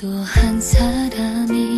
또 한 사람이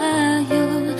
가요